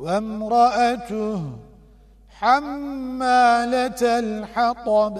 وامرأته حمالة الحطب.